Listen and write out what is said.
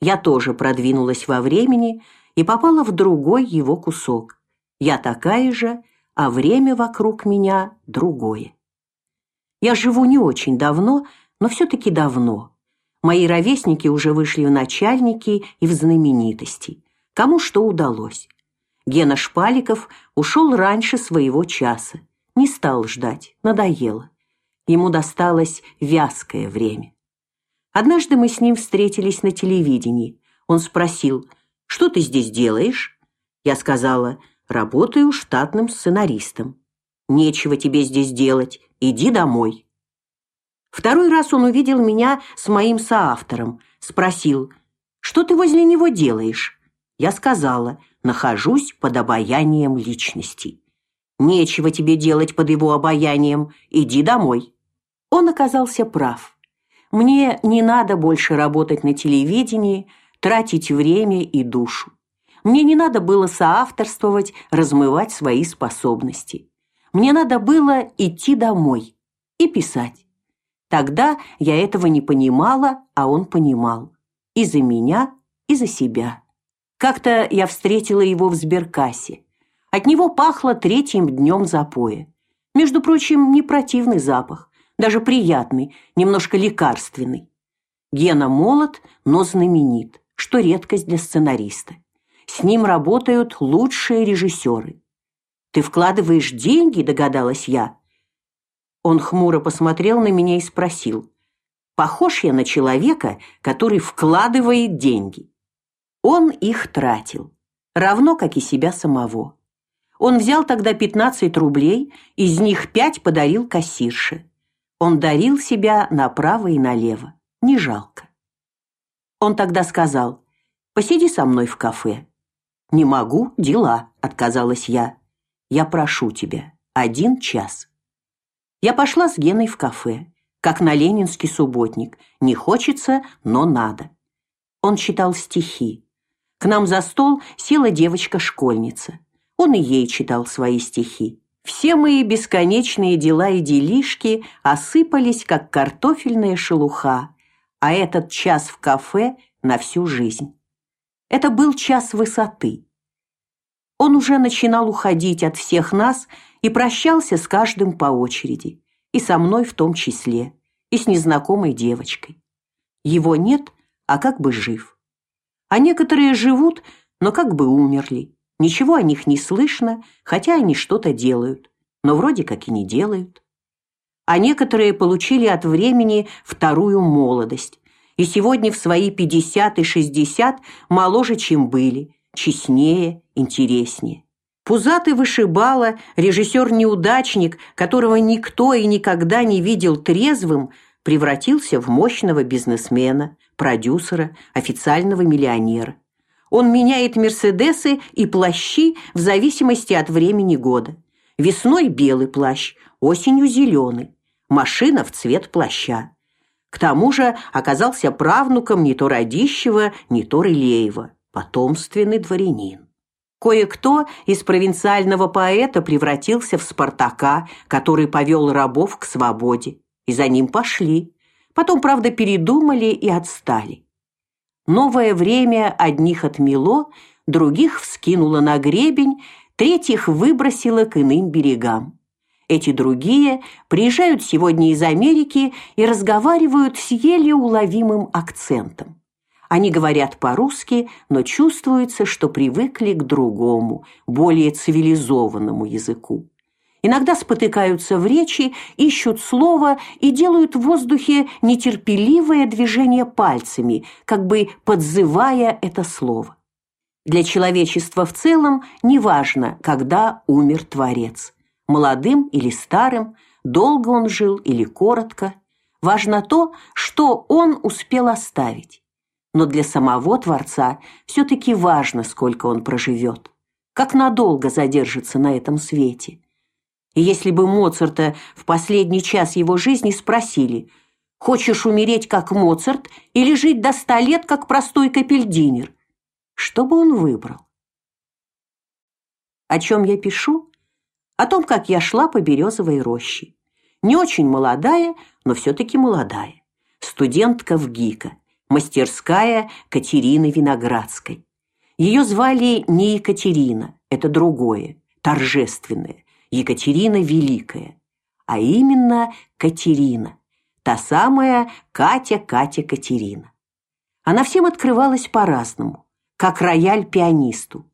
Я тоже продвинулась во времени и попала в другой его кусок. Я такая же, а время вокруг меня другое. Я живу не очень давно, но все-таки давно. Мои ровесники уже вышли в начальники и в знаменитости. Кому что удалось. Гена Шпаликов ушел раньше своего часа. Не стал ждать, надоело. Ему досталось вязкое время. Однажды мы с ним встретились на телевидении. Он спросил, что ты здесь делаешь? Я сказала, работаю штатным сценаристом. Нечего тебе здесь делать, иди домой. Второй раз он увидел меня с моим соавтором, спросил, что ты возле него делаешь? Я сказала, нахожусь под обаянием личности. Нечего тебе делать под его обаянием, иди домой. Он оказался прав. Мне не надо больше работать на телевидении, тратить время и душу. Мне не надо было соавторствовать, размывать свои способности. Мне надо было идти домой и писать. Тогда я этого не понимала, а он понимал. И за меня, и за себя. Как-то я встретила его в сберкассе. От него пахло третьим днем запоя. Между прочим, не противный запах даже приятный, немножко лекарственный. Гена молод, но знаменит, что редкость для сценариста. С ним работают лучшие режиссеры. Ты вкладываешь деньги, догадалась я. Он хмуро посмотрел на меня и спросил: "Похож я на человека, который вкладывает деньги?" Он их тратил, равно как и себя самого. Он взял тогда 15 рублей, из них пять подарил кассирше. Он дарил себя направо и налево, не жалко. Он тогда сказал: "Посиди со мной в кафе". "Не могу, дела", отказалась я. "Я прошу тебя, один час". Я пошла с Геной в кафе, как на ленинский субботник. Не хочется, но надо. Он читал стихи. К нам за стол села девочка-школьница. Он и ей читал свои стихи. Все мои бесконечные дела и делишки осыпались, как картофельная шелуха, а этот час в кафе на всю жизнь. Это был час высоты. Он уже начинал уходить от всех нас и прощался с каждым по очереди, и со мной в том числе, и с незнакомой девочкой. Его нет, а как бы жив. А некоторые живут, но как бы умерли. Ничего о них не слышно, хотя они что-то делают, но вроде как и не делают. А некоторые получили от времени вторую молодость, и сегодня в свои 50 и 60 моложе, чем были, честнее, интереснее. Пузатый вышибала, режиссер-неудачник, которого никто и никогда не видел трезвым, превратился в мощного бизнесмена, продюсера, официального миллионера. Он меняет мерседесы и плащи в зависимости от времени года. Весной белый плащ, осенью зеленый. Машина в цвет плаща. К тому же оказался правнуком не то Радищева, не то Рылеева, потомственный дворянин. Кое-кто из провинциального поэта превратился в Спартака, который повел рабов к свободе, и за ним пошли. Потом, правда, передумали и отстали. Новое время одних отмело, других вскинуло на гребень, третьих выбросило к иным берегам. Эти другие приезжают сегодня из Америки и разговаривают с еле уловимым акцентом. Они говорят по-русски, но чувствуется, что привыкли к другому, более цивилизованному языку иногда спотыкаются в речи, ищут слово и делают в воздухе нетерпеливое движение пальцами, как бы подзывая это слово. Для человечества в целом неважно, когда умер Творец. Молодым или старым, долго он жил или коротко. Важно то, что он успел оставить. Но для самого Творца все-таки важно, сколько он проживет. Как надолго задержится на этом свете – и если бы Моцарта в последний час его жизни спросили: "Хочешь умереть как Моцарт или жить до ста лет как простой капельдинер?" Что бы он выбрал? О чем я пишу? О том, как я шла по березовой роще. Не очень молодая, но все таки молодая. Студентка в ГИКа. мастерская Катерины Виноградской. Ее звали не Екатерина, это другое, торжественное, Екатерина Великая, а именно Катерина, та самая Катя Катя Катерина. Она всем открывалась по-разному, как рояль пианисту.